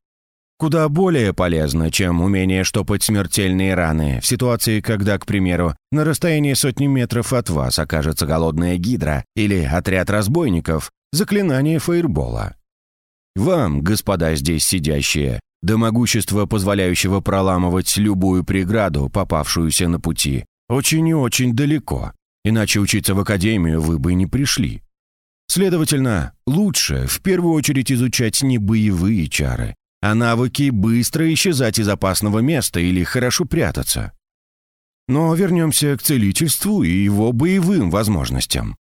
Куда более полезно, чем умение штопать смертельные раны в ситуации, когда, к примеру, на расстоянии сотни метров от вас окажется голодная гидра или отряд разбойников, заклинание фаербола. Вам, господа здесь сидящие, до могущества, позволяющего проламывать любую преграду, попавшуюся на пути, очень и очень далеко, иначе учиться в академию вы бы не пришли. Следовательно, лучше в первую очередь изучать не боевые чары, а навыки быстро исчезать из опасного места или хорошо прятаться. Но вернемся к целительству и его боевым возможностям.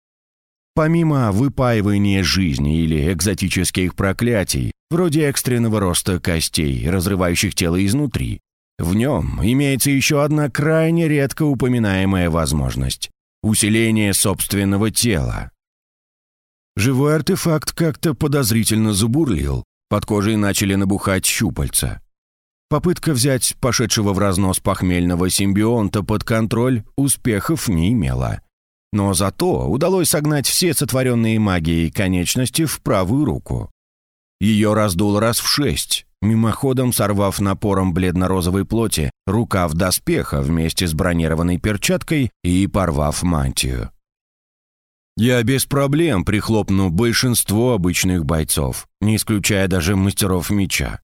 Помимо выпаивания жизни или экзотических проклятий, вроде экстренного роста костей, разрывающих тело изнутри, в нем имеется еще одна крайне редко упоминаемая возможность – усиление собственного тела. Живой артефакт как-то подозрительно забурлил, под кожей начали набухать щупальца. Попытка взять пошедшего в разнос похмельного симбионта под контроль успехов не имела. Но зато удалось согнать все сотворенные магией конечности в правую руку. Ее раздул раз в шесть, мимоходом сорвав напором бледно-розовой плоти рукав доспеха вместе с бронированной перчаткой и порвав мантию. Я без проблем прихлопну большинство обычных бойцов, не исключая даже мастеров меча.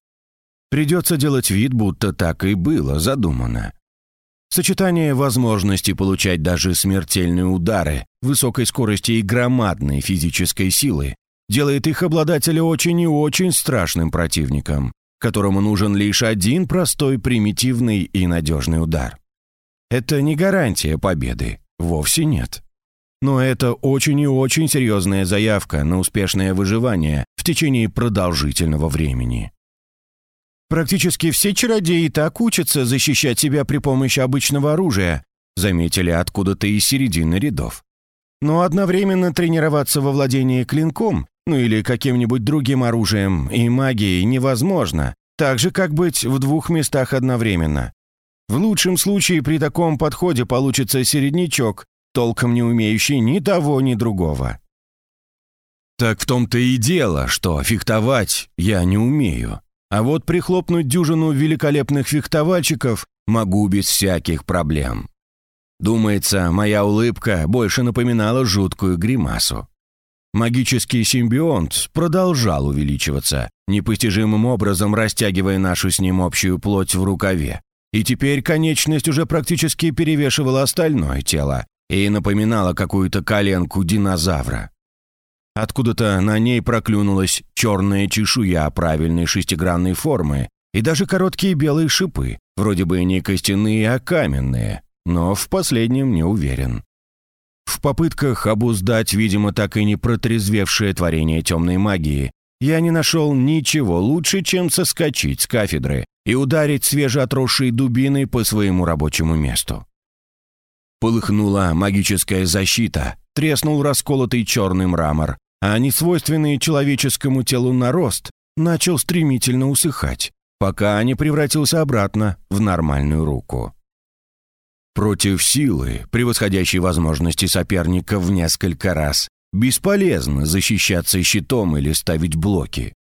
Придется делать вид, будто так и было задумано. Сочетание возможности получать даже смертельные удары, высокой скорости и громадной физической силы делает их обладателя очень и очень страшным противником, которому нужен лишь один простой, примитивный и надежный удар. Это не гарантия победы, вовсе нет. Но это очень и очень серьезная заявка на успешное выживание в течение продолжительного времени. «Практически все чародеи так учатся защищать себя при помощи обычного оружия», заметили откуда-то из середины рядов. Но одновременно тренироваться во владении клинком, ну или каким-нибудь другим оружием и магией невозможно, так же, как быть в двух местах одновременно. В лучшем случае при таком подходе получится середнячок, толком не умеющий ни того, ни другого. Так в том-то и дело, что фехтовать я не умею. А вот прихлопнуть дюжину великолепных фехтовальщиков могу без всяких проблем. Думается, моя улыбка больше напоминала жуткую гримасу. Магический симбионт продолжал увеличиваться, непостижимым образом растягивая нашу с ним общую плоть в рукаве. И теперь конечность уже практически перевешивала остальное тело, и напоминала какую-то коленку динозавра. Откуда-то на ней проклюнулась черная чешуя правильной шестигранной формы и даже короткие белые шипы, вроде бы не костяные, а каменные, но в последнем не уверен. В попытках обуздать, видимо, так и не протрезвевшее творение темной магии, я не нашел ничего лучше, чем соскочить с кафедры и ударить свежеотросшей дубиной по своему рабочему месту. Полыхнула магическая защита, треснул расколотый черный мрамор, а несвойственный человеческому телу нарост начал стремительно усыхать, пока не превратился обратно в нормальную руку. Против силы, превосходящей возможности соперника в несколько раз, бесполезно защищаться щитом или ставить блоки.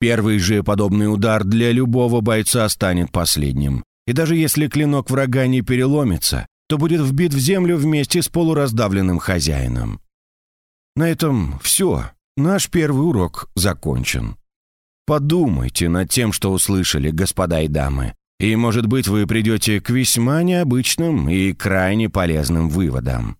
Первый же подобный удар для любого бойца станет последним, и даже если клинок врага не переломится, то будет вбит в землю вместе с полураздавленным хозяином. На этом все. Наш первый урок закончен. Подумайте над тем, что услышали, господа и дамы, и, может быть, вы придете к весьма необычным и крайне полезным выводам.